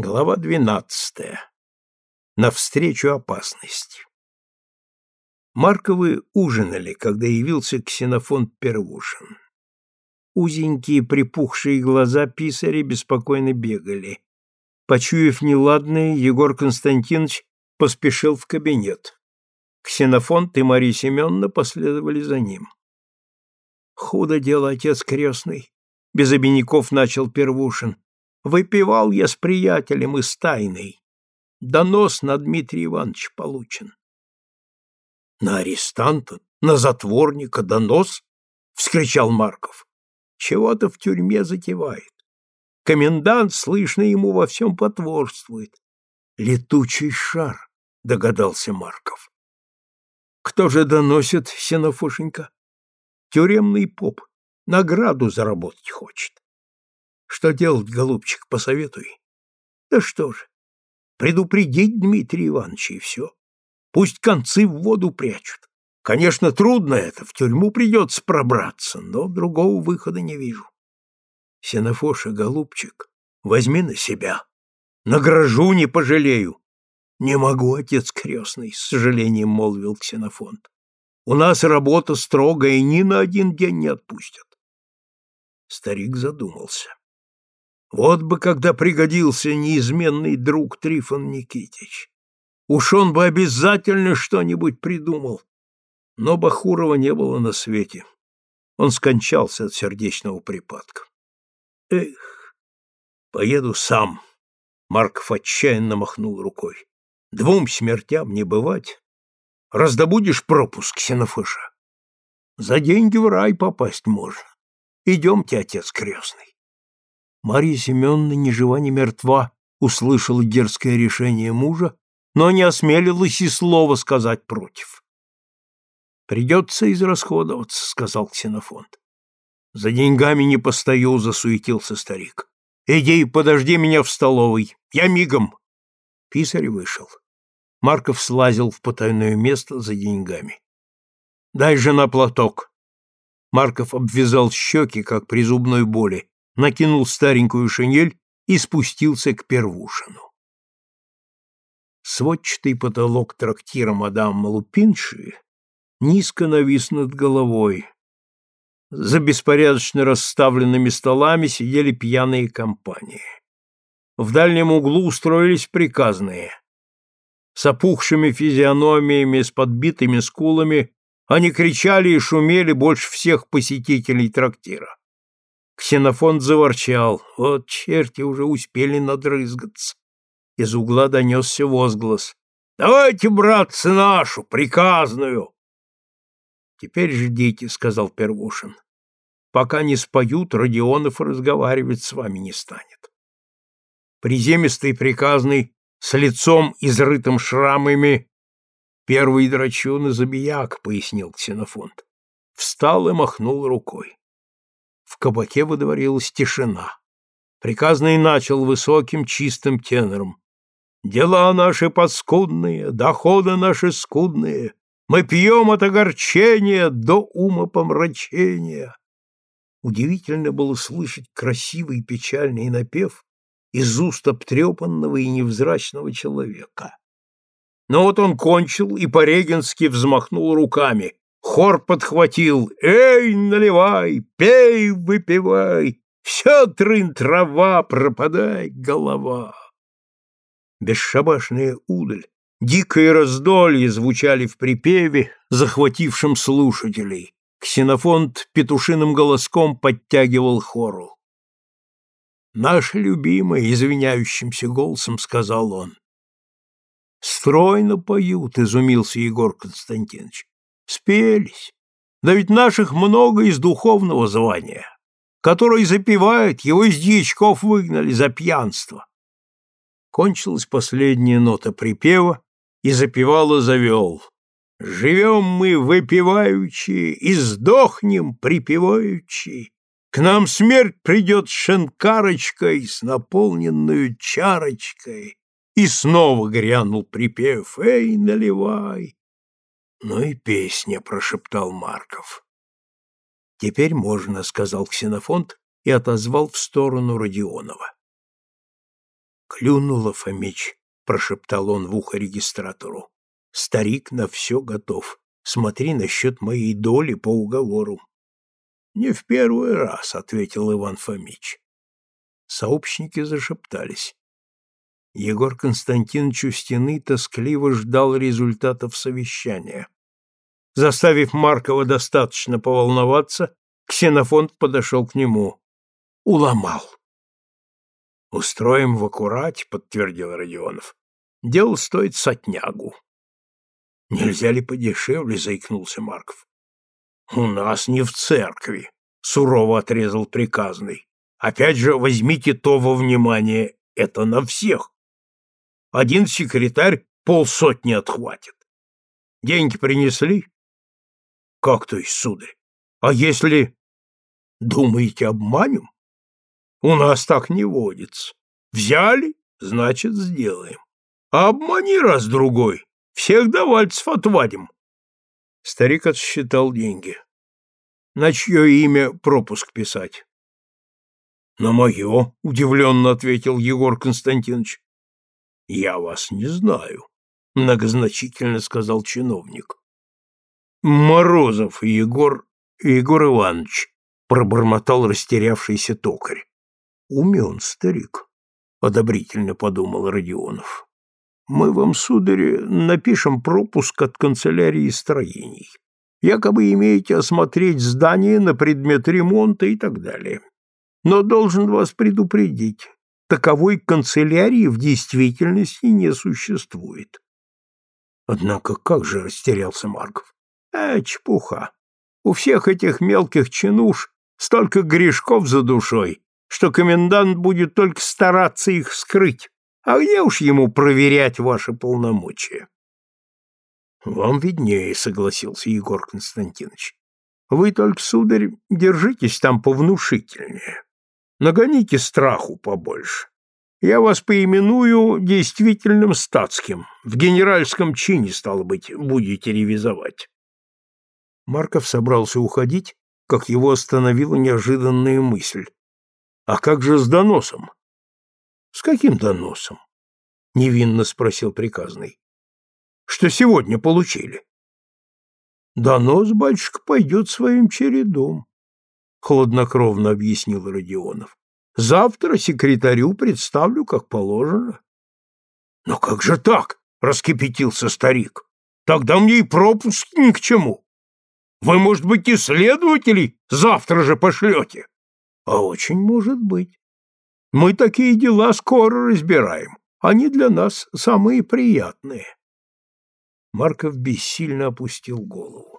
Глава двенадцатая. Навстречу опасности. Марковы ужинали, когда явился ксенофонт Первушин. Узенькие припухшие глаза писаря беспокойно бегали. Почуяв неладное, Егор Константинович поспешил в кабинет. Ксенофонт и Мария Семеновна последовали за ним. «Худо дело, отец крестный», — без обиняков начал Первушин. Выпивал я с приятелем из тайной. Донос на Дмитрия Ивановича получен. На арестанта, на затворника донос? вскричал Марков. Чего-то в тюрьме затевает. Комендант, слышно, ему во всем потворствует. Летучий шар, догадался Марков. Кто же доносит, Сенофошенька? Тюремный поп. Награду заработать хочет. Что делать, голубчик, посоветуй? Да что же, предупредить Дмитрия Ивановича и все. Пусть концы в воду прячут. Конечно, трудно это, в тюрьму придется пробраться, но другого выхода не вижу. Сенофоша, голубчик, возьми на себя. Награжу не пожалею. Не могу, отец крестный, с сожалением молвил Ксенофонт. У нас работа строгая, и ни на один день не отпустят. Старик задумался. Вот бы когда пригодился неизменный друг Трифон Никитич. Уж он бы обязательно что-нибудь придумал. Но Бахурова не было на свете. Он скончался от сердечного припадка. Эх, поеду сам. Марков отчаянно махнул рукой. Двум смертям не бывать. Раздобудешь пропуск, Ксенофыша. За деньги в рай попасть можно. Идемте, отец крестный. Марья Семеновна ни жива, ни мертва, услышала дерзкое решение мужа, но не осмелилась и слова сказать против. «Придется израсходоваться», — сказал Ксенофонт. «За деньгами не постою», — засуетился старик. «Иди, подожди меня в столовой. Я мигом». Писарь вышел. Марков слазил в потайное место за деньгами. «Дай же на платок». Марков обвязал щеки, как при зубной боли, накинул старенькую шинель и спустился к Первушину. Сводчатый потолок трактира мадам Малупинши низко навис над головой. За беспорядочно расставленными столами сидели пьяные компании. В дальнем углу устроились приказные. С опухшими физиономиями, с подбитыми скулами они кричали и шумели больше всех посетителей трактира. Ксенофонт заворчал. Вот черти уже успели надрызгаться. Из угла донесся возглас. «Давайте, братцы, нашу, приказную!» «Теперь ждите», — сказал Первушин. «Пока не споют, Родионов разговаривать с вами не станет». Приземистый приказный, с лицом, изрытым шрамами, «Первый драчун и забияк», — пояснил Ксенофонт. Встал и махнул рукой. В кабаке выдворилась тишина. Приказный начал высоким чистым тенором. «Дела наши подскудные, доходы наши скудные, мы пьем от огорчения до ума помрачения». Удивительно было слышать красивый печальный напев из уст обтрепанного и невзрачного человека. Но вот он кончил и по-регенски взмахнул руками, Хор подхватил «Эй, наливай, пей, выпивай, все трын-трава, пропадай, голова». Бесшабашная удаль, дикое раздолье звучали в припеве, захватившем слушателей. Ксенофонт петушиным голоском подтягивал хору. «Наш любимый», — извиняющимся голосом сказал он. «Стройно поют», — изумился Егор Константинович. Спелись. Да ведь наших много из духовного звания, который запевает, его из дьячков выгнали за пьянство. Кончилась последняя нота припева, и запевала завел. Живем мы выпиваючи и сдохнем припеваючи. К нам смерть придет шенкарочкой с наполненную чарочкой. И снова грянул припев «Эй, наливай!» «Ну и песня», — прошептал Марков. «Теперь можно», — сказал Ксенофонт и отозвал в сторону Родионова. Клюнула Фомич, прошептал он в ухо регистратору. Старик на все готов. Смотри насчет моей доли по уговору. Не в первый раз, ответил Иван Фомич. Сообщники зашептались. Егор Константинович у стены тоскливо ждал результатов совещания. Заставив Маркова достаточно поволноваться, Ксенофонт подошел к нему. Уломал. «Устроим в аккурате», — подтвердил Родионов. «Дело стоит сотнягу». «Нельзя ли подешевле?» — заикнулся Марков. «У нас не в церкви», — сурово отрезал приказный. «Опять же, возьмите то во внимание, это на всех. Один секретарь полсотни отхватит. Деньги принесли? Как то есть, сударь? А если... Думаете, обманем? У нас так не водится. Взяли, значит, сделаем. А обмани раз-другой, всех до вальцев отвадим. Старик отсчитал деньги. На чье имя пропуск писать? На мое, удивленно ответил Егор Константинович. Я вас не знаю, многозначительно сказал чиновник. Морозов Егор Егор Иванович, пробормотал растерявшийся токарь. Умен старик, одобрительно подумал Родионов. Мы вам, сударь, напишем пропуск от канцелярии строений. Якобы имеете осмотреть здание на предмет ремонта и так далее. Но должен вас предупредить, таковой канцелярии в действительности не существует. Однако как же растерялся Марков? А, чепуха. У всех этих мелких чинуш столько грешков за душой, что комендант будет только стараться их скрыть. А где уж ему проверять ваши полномочия? Вам виднее, согласился Егор Константинович. Вы только, сударь, держитесь там повнушительнее. Нагоните страху побольше. Я вас поименую действительным статским. В генеральском чине, стало быть, будете ревизовать. Марков собрался уходить, как его остановила неожиданная мысль. А как же с доносом? С каким доносом? Невинно спросил приказный. Что сегодня получили? Донос, батюшка, пойдет своим чередом. — хладнокровно объяснил Родионов. «Завтра секретарю представлю, как положено». «Но как же так?» — раскипятился старик. «Тогда мне и пропуск ни к чему. Вы, может быть, и следователей завтра же пошлете?» «А очень может быть. Мы такие дела скоро разбираем. Они для нас самые приятные». Марков бессильно опустил голову.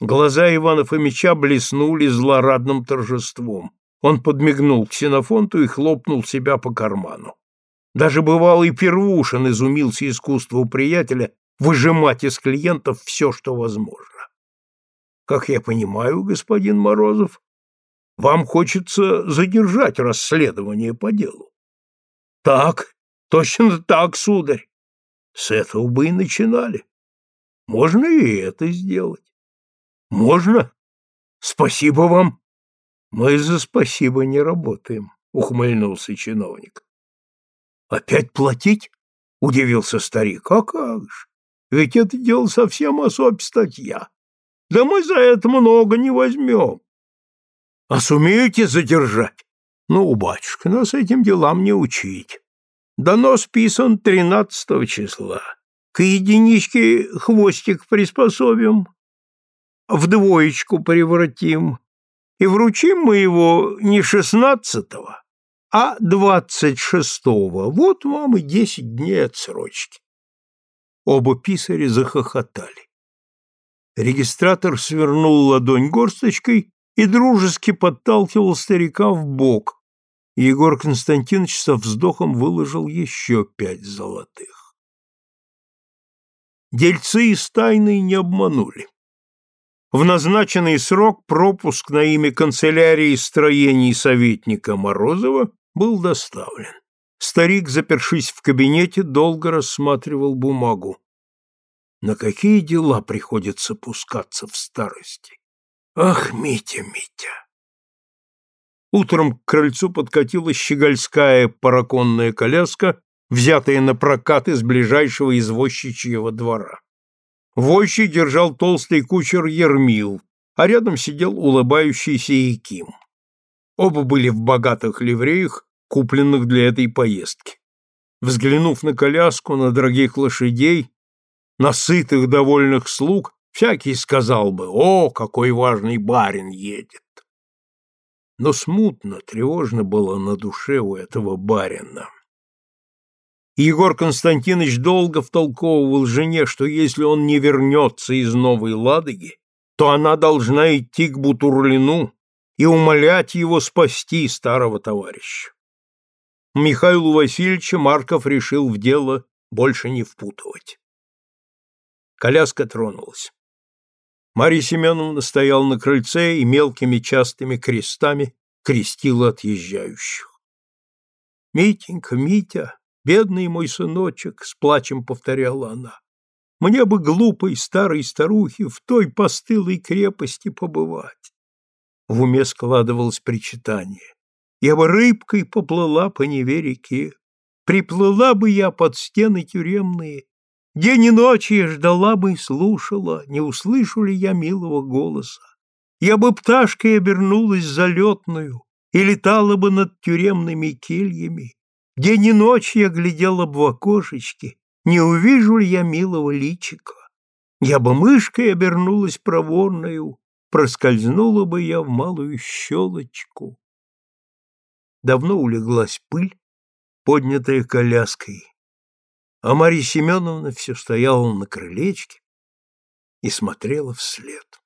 Глаза Ивана Фомича блеснули злорадным торжеством. Он подмигнул Ксенофонту и хлопнул себя по карману. Даже бывалый Первушин изумился искусству приятеля выжимать из клиентов все, что возможно. Как я понимаю, господин Морозов, вам хочется задержать расследование по делу. Так, точно так, сударь. С этого бы и начинали. Можно и это сделать. Можно? Спасибо вам. Мы за спасибо не работаем, ухмыльнулся чиновник. Опять платить? Удивился старик. А как же? Ведь это дело совсем особь статья. Да мы за это много не возьмем. А сумеете задержать? Ну, батюшка, нас этим делам не учить. Донос писан тринадцатого числа. К единичке хвостик приспособим, в двоечку превратим, и вручим мы его не шестнадцатого, а двадцать шестого. Вот вам и десять дней отсрочки. Оба писаря захохотали. Регистратор свернул ладонь горсточкой и дружески подталкивал старика в бок. Егор Константинович со вздохом выложил еще пять золотых. Дельцы из тайны не обманули. В назначенный срок пропуск на имя канцелярии строений советника Морозова был доставлен. Старик, запершись в кабинете, долго рассматривал бумагу. На какие дела приходится пускаться в старости? Ах, Митя, Митя! Утром к крыльцу подкатила щегольская параконная коляска, взятая на прокат из ближайшего извозчичьего двора. Войщий держал толстый кучер Ермил, а рядом сидел улыбающийся Яким. Оба были в богатых ливреях, купленных для этой поездки. Взглянув на коляску, на дорогих лошадей, на сытых довольных слуг, всякий сказал бы «О, какой важный барин едет!» Но смутно, тревожно было на душе у этого барина. Егор Константинович долго втолковывал жене, что если он не вернется из Новой Ладоги, то она должна идти к Бутурлину и умолять его спасти старого товарища. Михаилу Васильевича Марков решил в дело больше не впутывать. Коляска тронулась. Марья Семеновна стояла на крыльце и мелкими частыми крестами крестила отъезжающих. «Митенька, Митя, бедный мой сыночек!» — с плачем повторяла она. «Мне бы глупой старой старухе в той постылой крепости побывать!» В уме складывалось причитание. «Я бы рыбкой поплыла по Неве реке, приплыла бы я под стены тюремные День и ночь я ждала бы и слушала, не услышу ли я милого голоса. Я бы пташкой обернулась залетную и летала бы над тюремными кельями. День и ночь я глядела в окошечки, не увижу ли я милого личика. Я бы мышкой обернулась проворною, проскользнула бы я в малую щелочку. Давно улеглась пыль, поднятая коляской, а Марья Семеновна все стояла на крылечке и смотрела вслед.